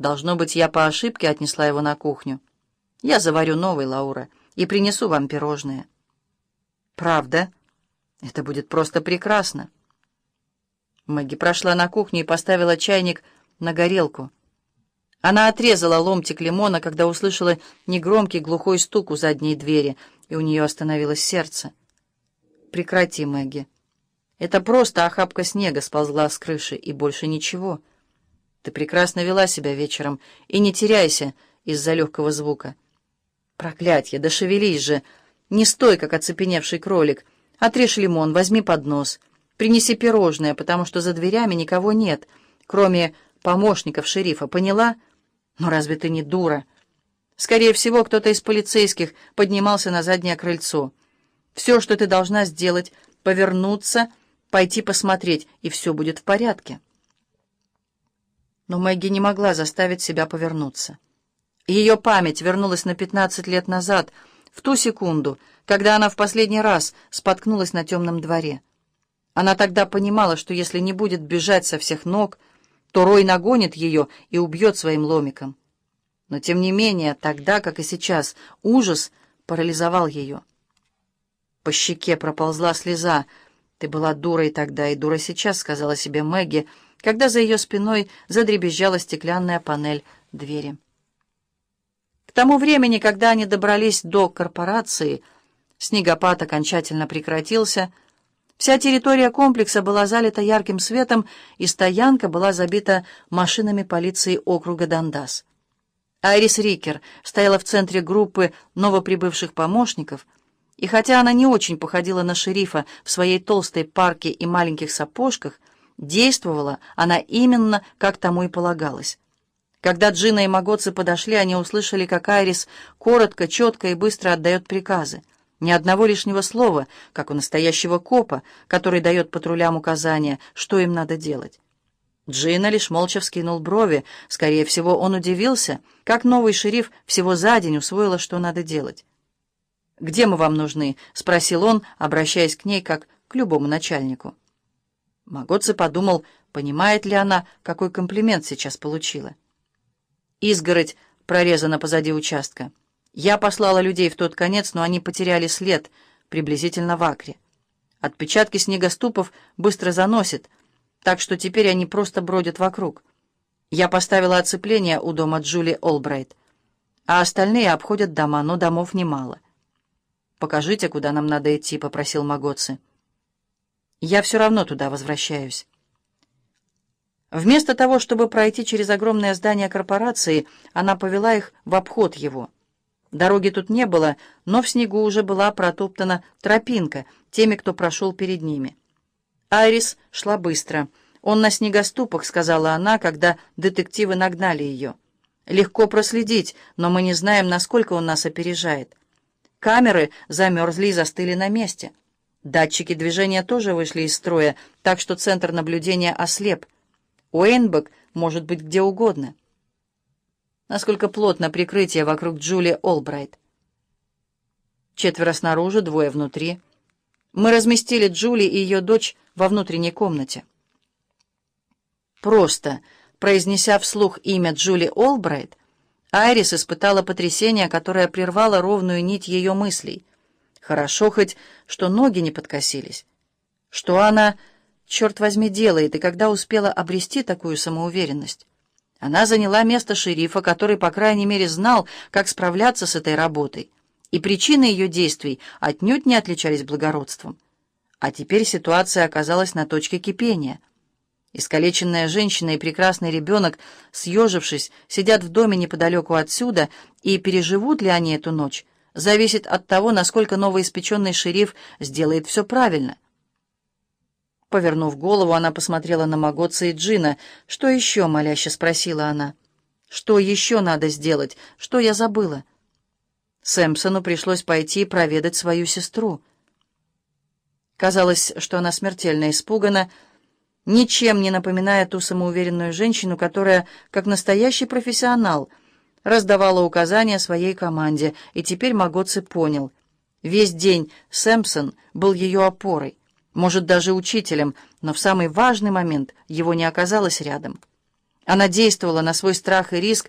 Должно быть, я по ошибке отнесла его на кухню. Я заварю новый, Лаура, и принесу вам пирожные. Правда? Это будет просто прекрасно. Мэгги прошла на кухню и поставила чайник на горелку. Она отрезала ломтик лимона, когда услышала негромкий глухой стук у задней двери, и у нее остановилось сердце. «Прекрати, Мэгги. Это просто охапка снега сползла с крыши, и больше ничего. Ты прекрасно вела себя вечером, и не теряйся из-за легкого звука. Проклятье, да шевелись же! Не стой, как оцепеневший кролик. Отрежь лимон, возьми поднос. Принеси пирожное, потому что за дверями никого нет, кроме помощников шерифа, поняла?» «Но разве ты не дура?» «Скорее всего, кто-то из полицейских поднимался на заднее крыльцо. Все, что ты должна сделать, повернуться, пойти посмотреть, и все будет в порядке». Но Мэгги не могла заставить себя повернуться. Ее память вернулась на пятнадцать лет назад, в ту секунду, когда она в последний раз споткнулась на темном дворе. Она тогда понимала, что если не будет бежать со всех ног, то Рой нагонит ее и убьет своим ломиком. Но, тем не менее, тогда, как и сейчас, ужас парализовал ее. По щеке проползла слеза. «Ты была дурой тогда и дура сейчас», — сказала себе Мэгги, когда за ее спиной задребезжала стеклянная панель двери. К тому времени, когда они добрались до корпорации, снегопад окончательно прекратился — Вся территория комплекса была залита ярким светом, и стоянка была забита машинами полиции округа Дандас. Айрис Рикер стояла в центре группы новоприбывших помощников, и хотя она не очень походила на шерифа в своей толстой парке и маленьких сапожках, действовала она именно, как тому и полагалось. Когда Джина и Магоцы подошли, они услышали, как Айрис коротко, четко и быстро отдает приказы. Ни одного лишнего слова, как у настоящего копа, который дает патрулям указания, что им надо делать. Джина лишь молча вскинул брови. Скорее всего, он удивился, как новый шериф всего за день усвоила, что надо делать. «Где мы вам нужны?» — спросил он, обращаясь к ней, как к любому начальнику. Магоци подумал, понимает ли она, какой комплимент сейчас получила. Изгородь прорезана позади участка. Я послала людей в тот конец, но они потеряли след, приблизительно в Акре. Отпечатки снегоступов быстро заносит, так что теперь они просто бродят вокруг. Я поставила оцепление у дома Джули Олбрайт, а остальные обходят дома, но домов немало. «Покажите, куда нам надо идти», — попросил Магоци. «Я все равно туда возвращаюсь». Вместо того, чтобы пройти через огромное здание корпорации, она повела их в обход его — Дороги тут не было, но в снегу уже была протоптана тропинка теми, кто прошел перед ними. Айрис шла быстро. «Он на снегоступах», — сказала она, когда детективы нагнали ее. «Легко проследить, но мы не знаем, насколько он нас опережает. Камеры замерзли и застыли на месте. Датчики движения тоже вышли из строя, так что центр наблюдения ослеп. Уэйнбек может быть где угодно» насколько плотно прикрытие вокруг Джули Олбрайт. Четверо снаружи, двое внутри. Мы разместили Джули и ее дочь во внутренней комнате. Просто, произнеся вслух имя Джули Олбрайт, Айрис испытала потрясение, которое прервало ровную нить ее мыслей. Хорошо хоть, что ноги не подкосились. Что она, черт возьми, делает, и когда успела обрести такую самоуверенность? Она заняла место шерифа, который, по крайней мере, знал, как справляться с этой работой, и причины ее действий отнюдь не отличались благородством. А теперь ситуация оказалась на точке кипения. Искалеченная женщина и прекрасный ребенок, съежившись, сидят в доме неподалеку отсюда, и переживут ли они эту ночь, зависит от того, насколько новоиспеченный шериф сделает все правильно — Повернув голову, она посмотрела на Магоца и Джина. «Что еще?» — моляще спросила она. «Что еще надо сделать? Что я забыла?» Сэмпсону пришлось пойти проведать свою сестру. Казалось, что она смертельно испугана, ничем не напоминая ту самоуверенную женщину, которая, как настоящий профессионал, раздавала указания своей команде, и теперь Магоци понял. Весь день Сэмпсон был ее опорой может, даже учителем, но в самый важный момент его не оказалось рядом. Она действовала на свой страх и риск,